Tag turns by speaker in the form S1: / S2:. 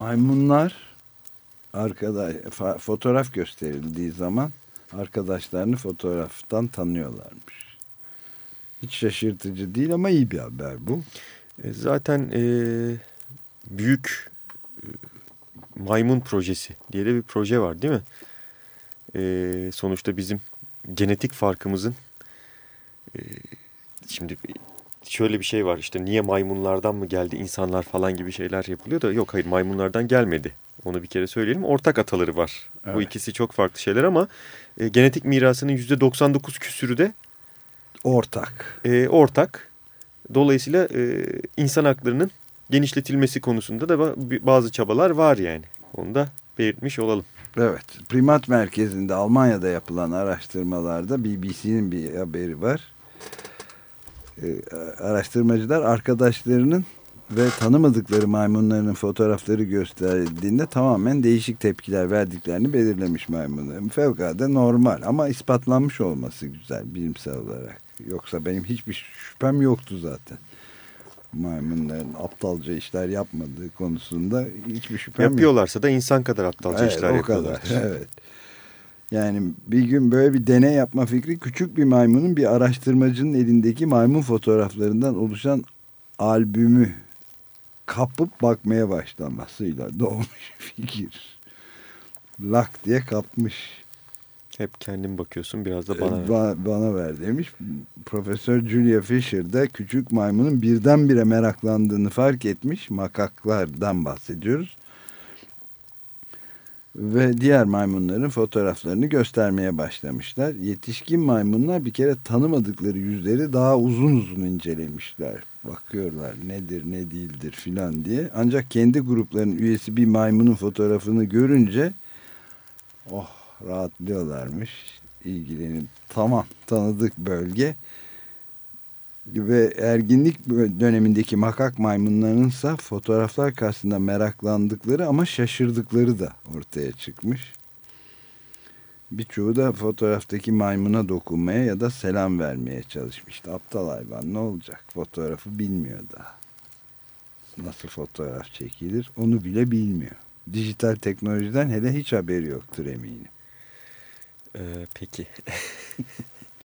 S1: Maymunlar arkadaş fotoğraf gösterildiği zaman arkadaşlarını fotoğraftan tanıyorlarmış. Hiç şaşırtıcı değil ama iyi bir haber bu.
S2: E, zaten e, büyük e, maymun projesi diye de bir proje var değil mi? E, sonuçta bizim genetik farkımızın e, şimdi şöyle bir şey var işte niye maymunlardan mı geldi insanlar falan gibi şeyler yapılıyor da yok hayır maymunlardan gelmedi. Onu bir kere söyleyelim. Ortak ataları var. Evet. Bu ikisi çok farklı şeyler ama e, genetik mirasının %99 küsürü de
S1: ortak.
S2: E, ortak. Dolayısıyla e, insan haklarının genişletilmesi konusunda da bazı çabalar var yani. Onu da belirtmiş olalım.
S1: Evet. Primat merkezinde Almanya'da yapılan araştırmalarda BBC'nin bir haberi var. Ee, araştırmacılar arkadaşlarının ve tanımadıkları maymunların fotoğrafları gösterdiğinde tamamen değişik tepkiler verdiklerini belirlemiş maymunların. Fevkalade normal ama ispatlanmış olması güzel bilimsel olarak. Yoksa benim hiçbir şüphem yoktu zaten. Maymunların aptalca işler yapmadığı konusunda hiçbir şüphem
S2: Yapıyorlarsa yok. da insan kadar aptalca evet, işler yapıyorlar.
S1: Evet. Yani bir gün böyle bir deney yapma fikri küçük bir maymunun bir araştırmacının elindeki maymun fotoğraflarından oluşan albümü kapıp bakmaya başlamasıyla doğmuş fikir. Lak diye kapmış.
S2: Hep kendin bakıyorsun biraz da bana
S1: ver. Ba bana ver demiş. Profesör Julia Fisher de küçük maymunun birdenbire meraklandığını fark etmiş. Makaklardan bahsediyoruz ve diğer maymunların fotoğraflarını göstermeye başlamışlar. Yetişkin maymunlar bir kere tanımadıkları yüzleri daha uzun uzun incelemişler. Bakıyorlar nedir ne değildir filan diye. Ancak kendi gruplarının üyesi bir maymunun fotoğrafını görünce oh rahatlıyorlarmış. İlgilenip tamam tanıdık bölge ve erginlik dönemindeki makak maymunlarınsa fotoğraflar karşısında meraklandıkları ama şaşırdıkları da ortaya çıkmış. Birçoğu da fotoğraftaki maymuna dokunmaya ya da selam vermeye çalışmıştı. Aptal hayvan ne olacak? Fotoğrafı bilmiyor daha. Nasıl fotoğraf çekilir onu bile bilmiyor. Dijital teknolojiden hele hiç haberi yoktur eminim.
S2: Ee, peki.